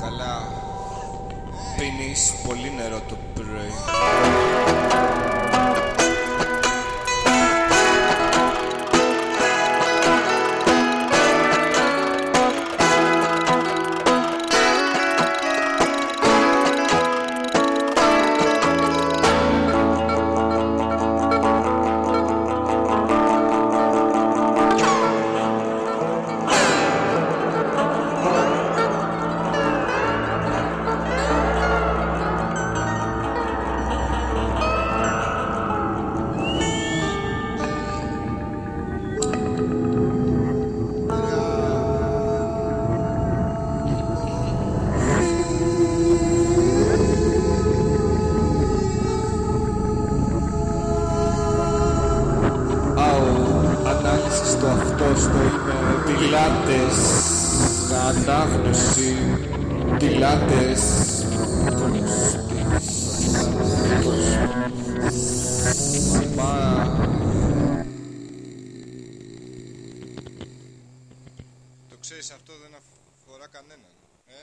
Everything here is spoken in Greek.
Καλά. Πίνεις πολύ νερό το πρωί. Στο αυτό, στο είναι τηλάτες, ανάγνωση, τηλάτες, Μα... Το ξέρεις αυτό δεν αφορά κανέναν. Ε;